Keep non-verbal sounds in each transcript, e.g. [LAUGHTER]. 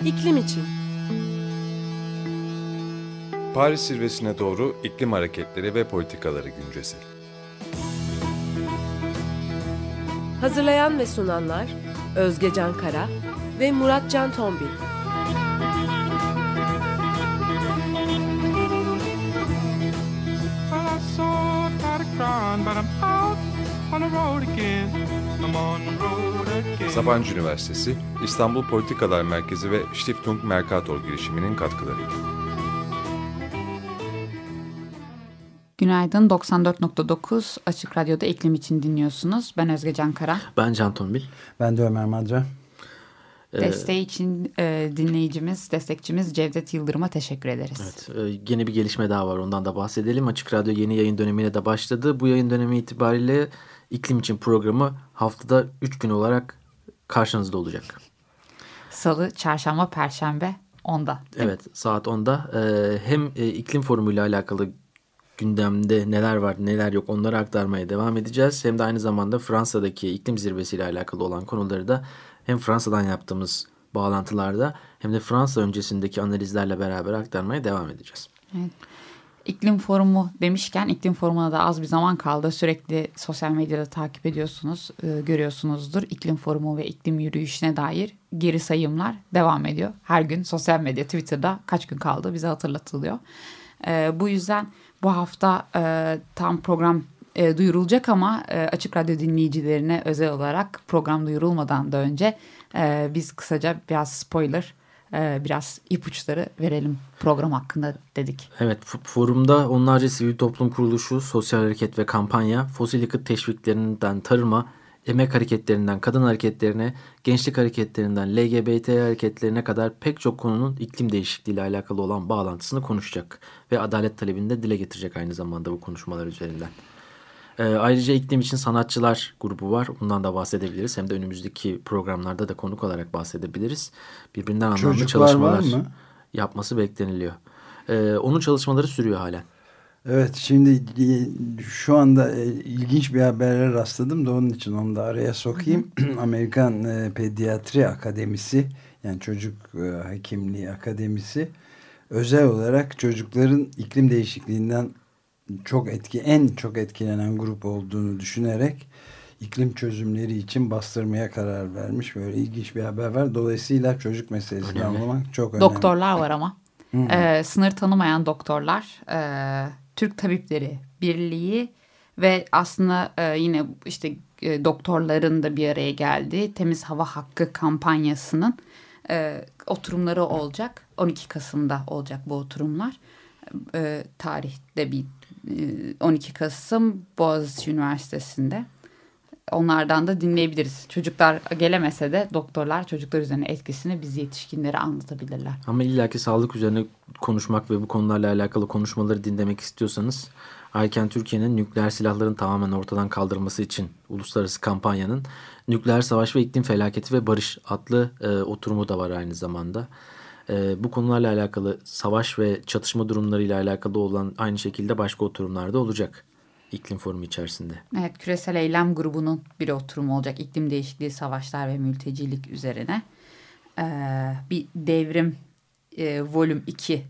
İklim için. Paris zirvesine doğru iklim hareketleri ve politikaları güncesi. Hazırlayan ve sunanlar Özge Can Kara ve Murat Can Tombil. Well, I saw try to cry, but I'm out on the road again. Sabancı Üniversitesi, İstanbul Politikalar Merkezi ve Stiftung Mercator girişiminin katkılarıyla. Günaydın 94.9 Açık Radyo'da iklim için dinliyorsunuz. Ben Özge Can Kara. Ben Can Tombil. Ben de Ömer Madra. Ee, Desteği için e, dinleyicimiz, destekçimiz Cevdet Yıldırım'a teşekkür ederiz. Evet, e, yeni bir gelişme daha var ondan da bahsedelim. Açık Radyo yeni yayın dönemine de başladı. Bu yayın dönemi itibariyle iklim için programı haftada 3 gün olarak karşınızda olacak. Salı, çarşamba, perşembe 10'da. Evet saat 10'da e, hem e, iklim forumuyla alakalı gündemde neler var neler yok onları aktarmaya devam edeceğiz. Hem de aynı zamanda Fransa'daki iklim zirvesiyle alakalı olan konuları da hem Fransa'dan yaptığımız bağlantılarda hem de Fransa öncesindeki analizlerle beraber aktarmaya devam edeceğiz. İklim forumu demişken iklim forumuna da az bir zaman kaldı. Sürekli sosyal medyada takip ediyorsunuz, e, görüyorsunuzdur. İklim forumu ve iklim yürüyüşüne dair geri sayımlar devam ediyor. Her gün sosyal medya, Twitter'da kaç gün kaldı bize hatırlatılıyor. E, bu yüzden bu hafta e, tam program duyurulacak ama Açık Radyo dinleyicilerine özel olarak program duyurulmadan da önce biz kısaca biraz spoiler, biraz ipuçları verelim program hakkında dedik. Evet forumda onlarca sivil toplum kuruluşu, sosyal hareket ve kampanya, fosil yakıt teşviklerinden tarıma, emek hareketlerinden kadın hareketlerine, gençlik hareketlerinden LGBT hareketlerine kadar pek çok konunun iklim değişikliği ile alakalı olan bağlantısını konuşacak ve adalet talebini de dile getirecek aynı zamanda bu konuşmalar üzerinden. Ee, ayrıca iklim için sanatçılar grubu var. Bundan da bahsedebiliriz. Hem de önümüzdeki programlarda da konuk olarak bahsedebiliriz. Birbirinden anlamlı Çocuklar çalışmalar yapması bekleniliyor. Ee, onun çalışmaları sürüyor halen. Evet şimdi e, şu anda e, ilginç bir habere rastladım da onun için onu da araya sokayım. [CLEARS THROAT] Amerikan e, Pediatri Akademisi yani Çocuk e, Hekimliği Akademisi özel olarak çocukların iklim değişikliğinden çok etki en çok etkilenen grup olduğunu düşünerek iklim çözümleri için bastırmaya karar vermiş. Böyle ilginç bir haber var. Dolayısıyla çocuk meselesini Önemli. anlamak çok önemli. Doktorlar var ama. Ee, sınır tanımayan doktorlar, e, Türk Tabipleri Birliği ve aslında e, yine işte e, doktorların da bir araya geldiği Temiz Hava Hakkı kampanyasının e, oturumları olacak. 12 Kasım'da olacak bu oturumlar. E, tarihte bir 12 Kasım Boğaziçi Üniversitesi'nde. Onlardan da dinleyebiliriz. Çocuklar gelemese de doktorlar çocuklar üzerine etkisini biz yetişkinlere anlatabilirler. Ama illaki sağlık üzerine konuşmak ve bu konularla alakalı konuşmaları dinlemek istiyorsanız Ayken Türkiye'nin nükleer silahların tamamen ortadan kaldırılması için uluslararası kampanyanın Nükleer Savaş ve İklim Felaketi ve Barış adlı e, oturumu da var aynı zamanda. E, bu konularla alakalı savaş ve çatışma durumlarıyla alakalı olan aynı şekilde başka oturumlarda olacak iklim forumu içerisinde. Evet, Küresel Eylem Grubu'nun bir oturumu olacak. İklim değişikliği, savaşlar ve mültecilik üzerine. Ee, bir devrim e, volüm 2,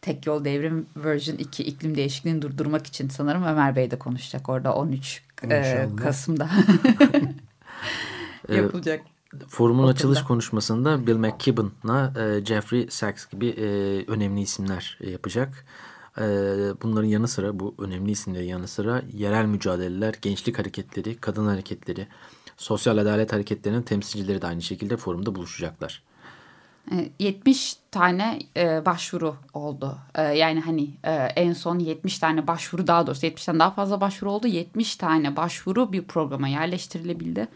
tek yol devrim version 2 iklim değişikliğini durdurmak için sanırım Ömer Bey de konuşacak orada 13 e. Kasım'da [LAUGHS] [LAUGHS] [LAUGHS] yapılacak. Forumun Okulda. açılış konuşmasında Bill McKibben'la e, Jeffrey Sachs gibi e, önemli isimler e, yapacak. E, bunların yanı sıra bu önemli isimlerin yanı sıra yerel mücadeleler, gençlik hareketleri, kadın hareketleri, sosyal adalet hareketlerinin temsilcileri de aynı şekilde forumda buluşacaklar. E, 70 tane e, başvuru oldu. E, yani hani e, en son 70 tane başvuru daha doğrusu 70'ten daha fazla başvuru oldu. 70 tane başvuru bir programa yerleştirilebildi.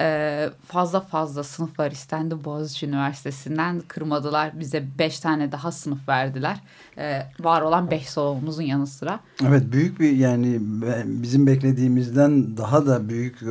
E, fazla fazla sınıflar istendi. Boğaziçi Üniversitesi'nden kırmadılar. Bize 5 tane daha sınıf verdiler. E, var olan 5 salonumuzun yanı sıra. Evet büyük bir yani bizim beklediğimizden daha da büyük e,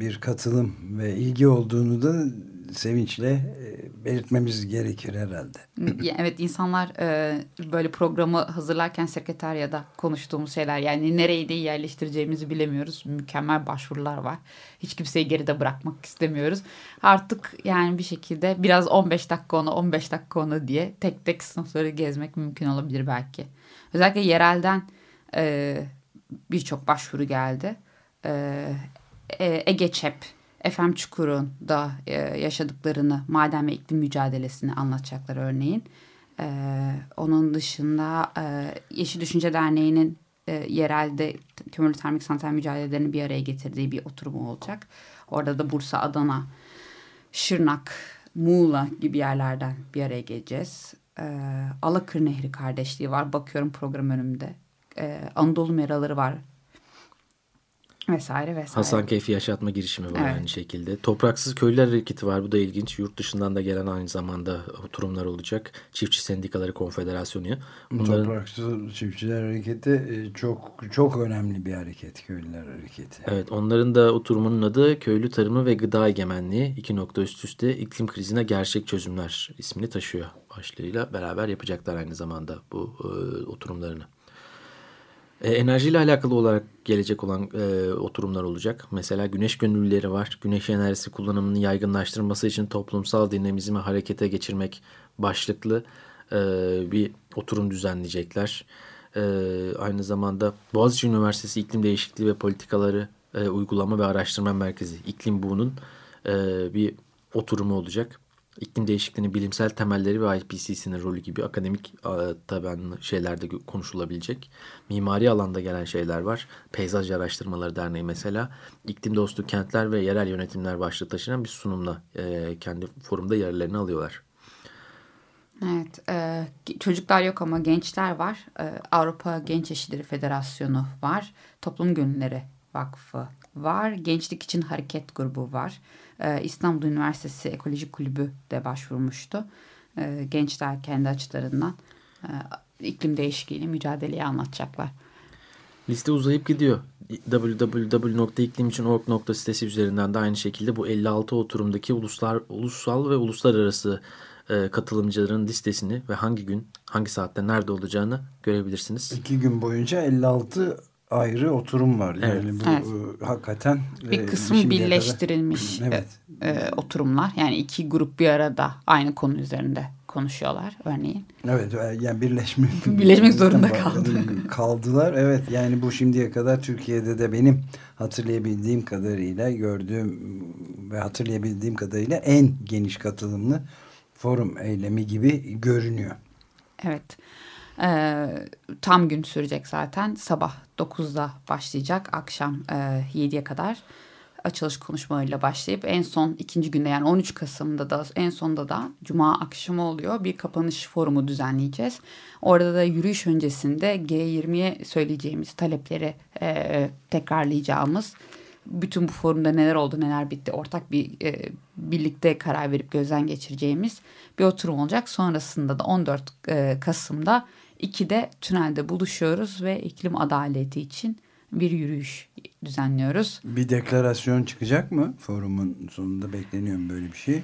bir katılım ve ilgi olduğunu da sevinçle e, belirtmemiz gerekir herhalde. Ya, Evet insanlar e, böyle programı hazırlarken sekreteryada konuştuğumuz şeyler yani nereyi de yerleştireceğimizi bilemiyoruz. Mükemmel başvurular var. Hiç kimseyi geride bırakmak istemiyoruz. Artık yani bir şekilde biraz 15 dakika ona 15 dakika ona diye tek tek sınıfları gezmek mümkün olabilir belki. Özellikle yerelden e, birçok başvuru geldi. Ege Çep, Efem Çukur'un da e, yaşadıklarını, maden ve iklim mücadelesini anlatacaklar örneğin. E, onun dışında e, Yeşil Düşünce Derneği'nin e, yerelde kömürlü termik santral mücadelelerini bir araya getirdiği bir oturumu olacak. Orada da Bursa, Adana, Şırnak, Muğla gibi yerlerden bir araya geleceğiz. E, Alakır Nehri kardeşliği var. Bakıyorum program önümde. E, Anadolu meraları var. Vesaire vesaire. Hasan Keyfi Yaşatma girişimi var Evet. aynı şekilde. Topraksız Köylüler Hareketi var. Bu da ilginç. Yurt dışından da gelen aynı zamanda oturumlar olacak. Çiftçi Sendikaları Konfederasyonu. Bunların Topraksız Çiftçiler Hareketi e, çok çok önemli bir hareket. Köylüler Hareketi. Evet onların da oturumunun adı Köylü Tarımı ve Gıda Egemenliği iki nokta üst üste iklim krizine gerçek çözümler ismini taşıyor. Başlığıyla beraber yapacaklar aynı zamanda bu e, oturumlarını. E, enerjiyle alakalı olarak gelecek olan e, oturumlar olacak. Mesela güneş gönüllüleri var. Güneş enerjisi kullanımını yaygınlaştırması için toplumsal dinamizmi harekete geçirmek başlıklı e, bir oturum düzenleyecekler. E, aynı zamanda Boğaziçi Üniversitesi İklim Değişikliği ve Politikaları e, Uygulama ve Araştırma Merkezi İklim Buğu'nun e, bir oturumu olacak. İklim değişikliğinin bilimsel temelleri ve IPCC'nin rolü gibi akademik e, tabanlı şeylerde konuşulabilecek. Mimari alanda gelen şeyler var. Peyzaj Araştırmaları Derneği mesela iklim dostu kentler ve yerel yönetimler başlığı taşıyan bir sunumla e, kendi forumda yerlerini alıyorlar. Evet, e, çocuklar yok ama gençler var. E, Avrupa Genç Eşitleri Federasyonu var. Toplum Gönülleri Vakfı var. Gençlik için Hareket Grubu var. E, İstanbul Üniversitesi Ekoloji Kulübü de başvurmuştu. E, gençler kendi açılarından e, iklim değişikliğiyle mücadeleyi anlatacaklar. Liste uzayıp gidiyor. www.iklimicin.org sitesi üzerinden de aynı şekilde bu 56 oturumdaki uluslar, ulusal ve uluslararası e, katılımcıların listesini ve hangi gün, hangi saatte, nerede olacağını görebilirsiniz. İki gün boyunca 56 ayrı oturum var. Evet. Yani bu Evet. e, hakikaten Bir e, kısmı şimdiye kadar- birleştirilmiş Evet. e, oturumlar. Yani iki grup bir arada aynı konu üzerinde konuşuyorlar örneğin. Evet e, yani [LAUGHS] birleşmek Birleşmek zorunda kaldı. kaldılar. Evet yani bu şimdiye kadar Türkiye'de de benim hatırlayabildiğim kadarıyla gördüğüm ve hatırlayabildiğim kadarıyla en geniş katılımlı forum eylemi gibi görünüyor. Evet. Ee, tam gün sürecek zaten. Sabah 9'da başlayacak. Akşam e, 7'ye kadar açılış konuşmalarıyla başlayıp en son ikinci günde yani 13 Kasım'da da en sonda da Cuma akşamı oluyor. Bir kapanış forumu düzenleyeceğiz. Orada da yürüyüş öncesinde G20'ye söyleyeceğimiz talepleri e, tekrarlayacağımız bütün bu forumda neler oldu neler bitti ortak bir e, birlikte karar verip gözden geçireceğimiz bir oturum olacak. Sonrasında da 14 e, Kasım'da 2'de tünelde buluşuyoruz ve iklim adaleti için bir yürüyüş düzenliyoruz. Bir deklarasyon çıkacak mı? Forumun sonunda bekleniyor mu böyle bir şey?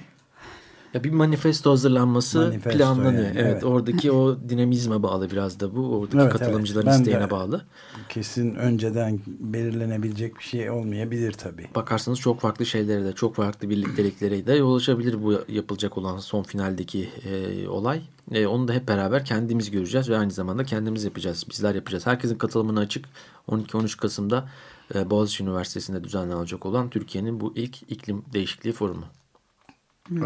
Ya bir manifesto hazırlanması Manifesto planlanıyor. yani, evet, evet. oradaki o dinamizme bağlı biraz da bu. Oradaki Evet, katılımcıların evet. Ben isteğine de- bağlı. Kesin önceden belirlenebilecek bir şey olmayabilir tabii. Bakarsanız çok farklı şeylere de çok farklı birlikteliklere de yol açabilir bu yapılacak olan son finaldeki e, olay. E, onu da hep beraber kendimiz göreceğiz ve aynı zamanda kendimiz yapacağız. Bizler yapacağız. Herkesin katılımına açık 12-13 Kasım'da e, Boğaziçi Üniversitesi'nde düzenlenecek olan Türkiye'nin bu ilk iklim değişikliği forumu.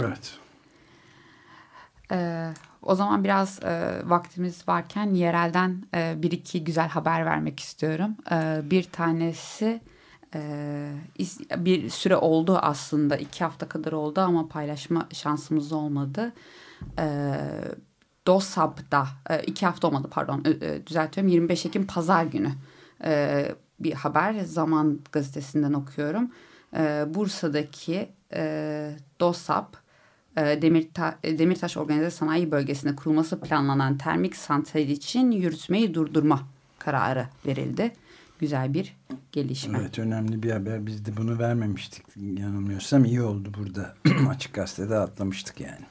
Evet. Ee, o zaman biraz e, vaktimiz varken yerelden e, bir iki güzel haber vermek istiyorum. Ee, bir tanesi e, bir süre oldu aslında iki hafta kadar oldu ama paylaşma şansımız olmadı. Ee, DOSAB'da e, iki hafta olmadı pardon e, e, düzeltiyorum 25 Ekim Pazar günü e, bir haber Zaman gazetesinden okuyorum. E, Bursa'daki e, DOSAB e, Demirta e, Demirtaş Organize Sanayi Bölgesi'nde kurulması planlanan termik santral için yürütmeyi durdurma kararı verildi. Güzel bir gelişme. Evet önemli bir haber. Biz de bunu vermemiştik yanılmıyorsam iyi oldu burada. [CLEARS THROAT] Açık gazetede atlamıştık yani.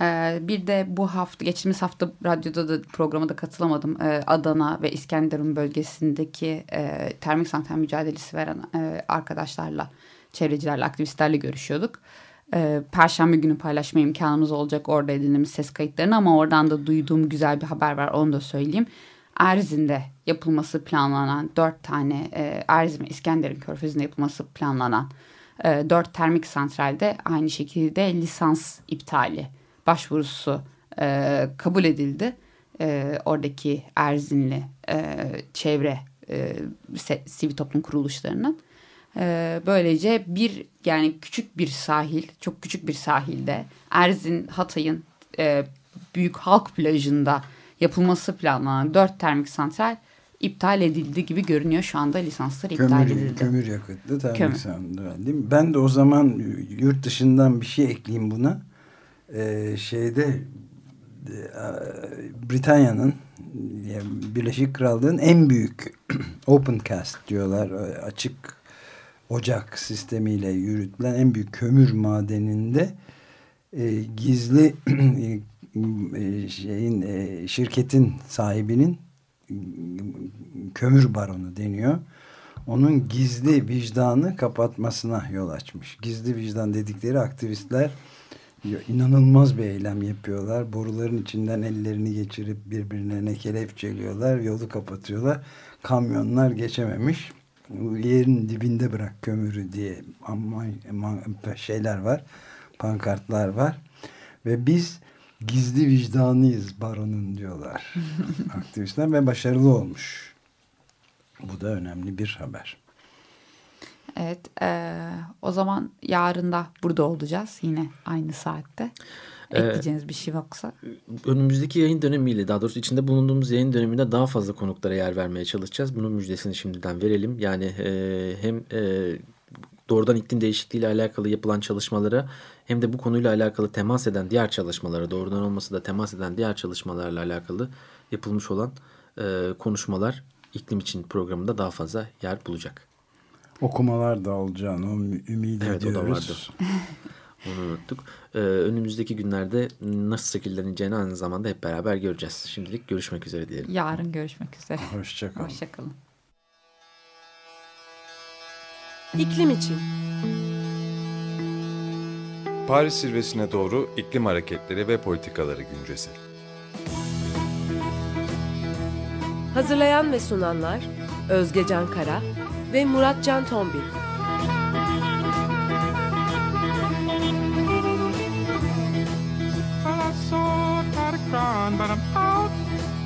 Ee, bir de bu hafta geçtiğimiz hafta radyoda da programa da katılamadım. Adana ve İskenderun bölgesindeki e, termik santral mücadelesi veren e, arkadaşlarla, çevrecilerle, aktivistlerle görüşüyorduk. Ee, Perşembe günü paylaşma imkanımız olacak orada edindiğimiz ses kayıtlarını ama oradan da duyduğum güzel bir haber var onu da söyleyeyim. Erzin'de yapılması planlanan dört tane e, Erzin ve İskenderun Körfezi'nde yapılması planlanan e, dört termik santralde aynı şekilde lisans iptali başvurusu e, kabul edildi. E, oradaki Erzinli çevre sivil toplum kuruluşlarının. E, böylece bir yani küçük bir sahil, çok küçük bir sahilde Erzin Hatay'ın e, büyük halk plajında yapılması planlanan dört termik santral iptal edildi gibi görünüyor şu anda lisanslar iptal kömür, edildi. Kömür yakıtlı termik santral değil mi? Ben de o zaman yurt dışından bir şey ekleyeyim buna. Ee, şeyde e, Britanya'nın Birleşik Krallığın en büyük [CLEARS THROAT] open cast diyorlar açık ocak sistemiyle yürütülen en büyük kömür madeninde e, gizli [CLEARS THROAT] e, şeyin e, şirketin sahibinin kömür baronu deniyor. Onun gizli vicdanı kapatmasına yol açmış. Gizli vicdan dedikleri aktivistler inanılmaz bir eylem yapıyorlar. Boruların içinden ellerini geçirip birbirlerine kelepçeliyorlar. Yolu kapatıyorlar. Kamyonlar geçememiş. Yerin dibinde bırak kömürü diye ama şeyler var. Pankartlar var. Ve biz gizli vicdanıyız baronun diyorlar [LAUGHS] aktivistler ve başarılı olmuş. Bu da önemli bir haber. Evet e, o zaman yarın da burada olacağız yine aynı saatte. Ekleyeceğiniz ee, bir şey yoksa. Önümüzdeki yayın dönemiyle daha doğrusu içinde bulunduğumuz yayın döneminde daha fazla konuklara yer vermeye çalışacağız. Bunun müjdesini şimdiden verelim. Yani e, hem e, doğrudan iklim değişikliği ile alakalı yapılan çalışmalara hem de bu konuyla alakalı temas eden diğer çalışmalara doğrudan olması da temas eden diğer çalışmalarla alakalı yapılmış olan e, konuşmalar iklim için programında daha fazla yer bulacak. Okumalar da olacağını ümit evet, ediyoruz. Evet o da vardı. [LAUGHS] Onu unuttuk. Ee, önümüzdeki günlerde nasıl şekilleneceğini aynı zamanda hep beraber göreceğiz. Şimdilik görüşmek üzere diyelim. Yarın görüşmek üzere. [LAUGHS] Hoşçakalın. Hoşçakalın. İklim için. Paris zirvesine doğru iklim hareketleri ve politikaları güncesi. Hazırlayan ve sunanlar Özge Can Kara ve Murat Can Tombil.